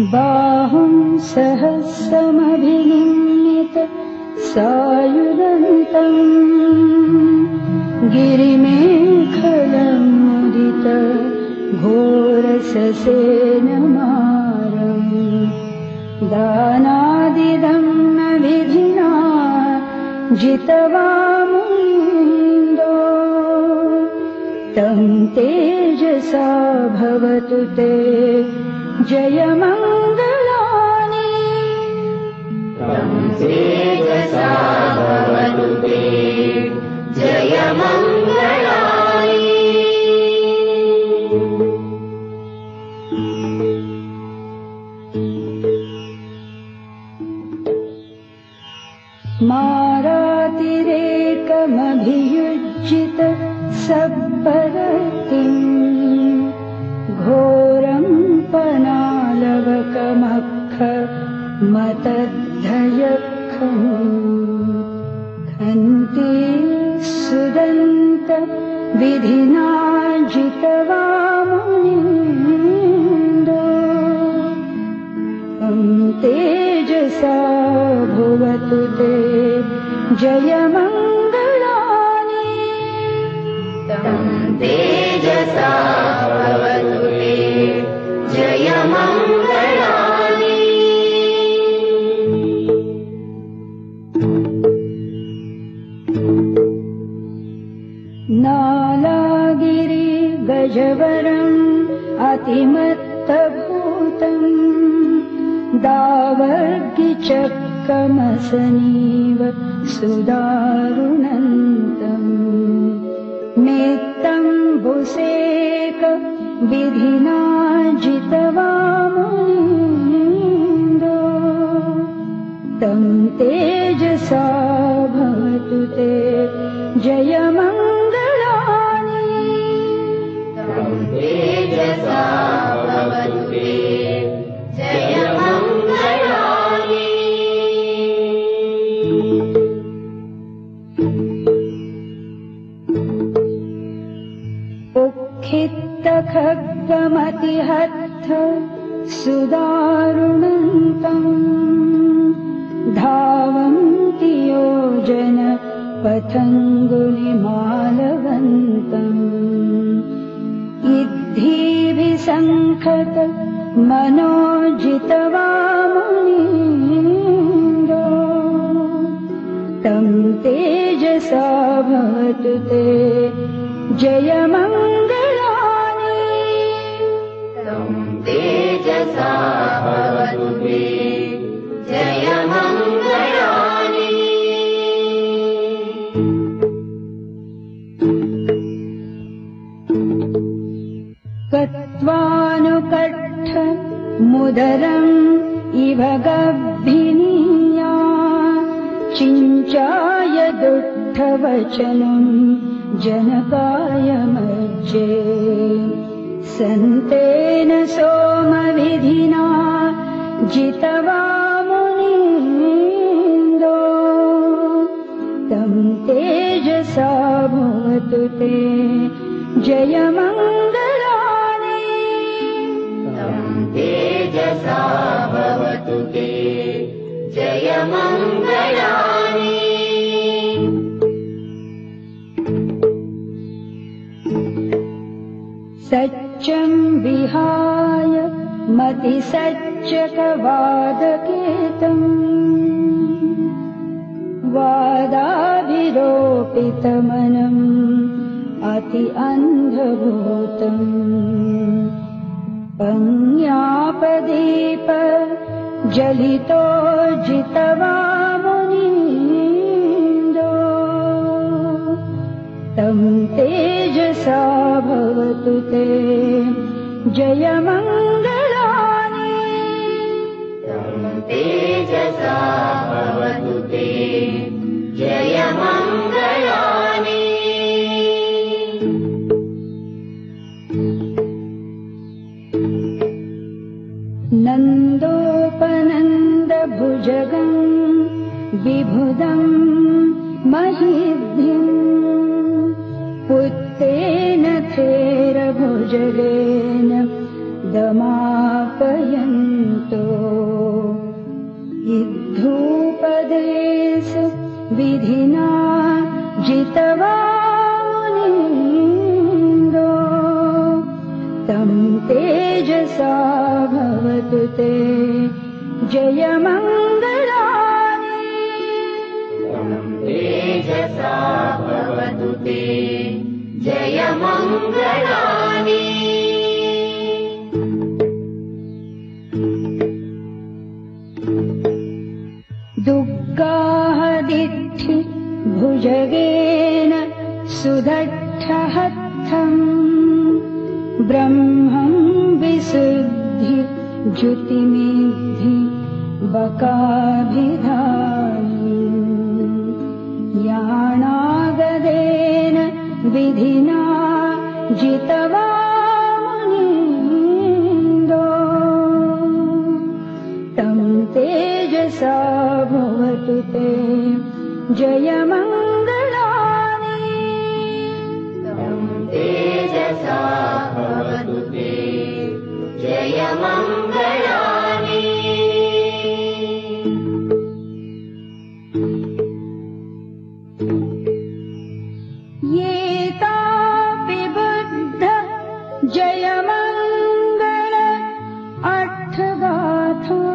बाहुं सहस्रमभिनिमित सायुदन्तम् गिरिमेखलमुदित घोरससेनमारम् दानादिदं न विधिना जितवामुन्दो तं तेजसा भवतु ते जयमङ्गलानि। तेजसा भवतु ते। जयमङ्गलानि। मारातिरेकमभियुज्यित सब्बरतिम् खन्ति सुदन्त विधिना जितवामुनिन्दो तं तेजसा भुवतु ते जयमङ्गलानि। तं तेजसा अतिमत्तभूतम् दावर्गिचक्रमसनीव सुदारुणन्तम् नित्यम् भुसेक विधिना जितवामुनीन्दो तं तेजसा उक्खित्तखड्गमतिहत्थ सुदारुणन्तम् धावन्ति योजन पथङ्गुलिमालवन्तम् इद्धिभिसङ्खत मनोजितवामुनीन्दो तं तेजसा भवतु ते जयमङ्गलानि कत्वानुकट्ठ मुदरम् इव गभ्भिनीया चिञ्चाय दुःखवचनम् जनकाय मज्जे सन्तेन सोमविधिना जितवामुनीन्दो तं तेजसा भवतु ते। जयमङ्गलानि सच्चं विहाय मतिसच्चकवादकेतम् वादाभिरोपितमनम् अति अन्धभूतम् पङ्यापदीप जलितो जितवामुनीन्दो तं तेजसा भवतु ते तेजसा भवतु ते। जयमङ्गलानि। नन्दोपनन्दभुजगम् विभुदम् महिद्धिम् पुत्तेन जलेन दमापयन्तो। इद्धूपदेश विधिना जितवानिन्दो तं तेजसा भवतु ते। जयमङ्गलानि। मङ्गला तेजसा भवतु ते। जयमङ्गला दुर्गाहदिद्धि भुजगेन सुदक्षहत्थम् ब्रह्मं विशुद्धि ज्युतिमेद्धि बकाभिधानि याणागदेन विधिना जितवामुनीन्दो तं तेजसा भवतु ते जय मङ्गलाजसा जय मङ्गला बुद्ध जय मङ्गल अठ गाथु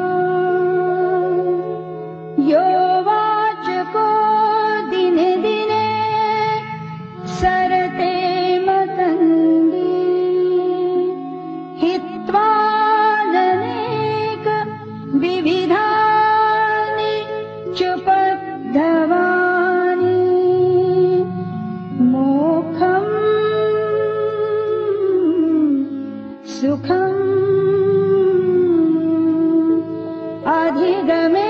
आी गे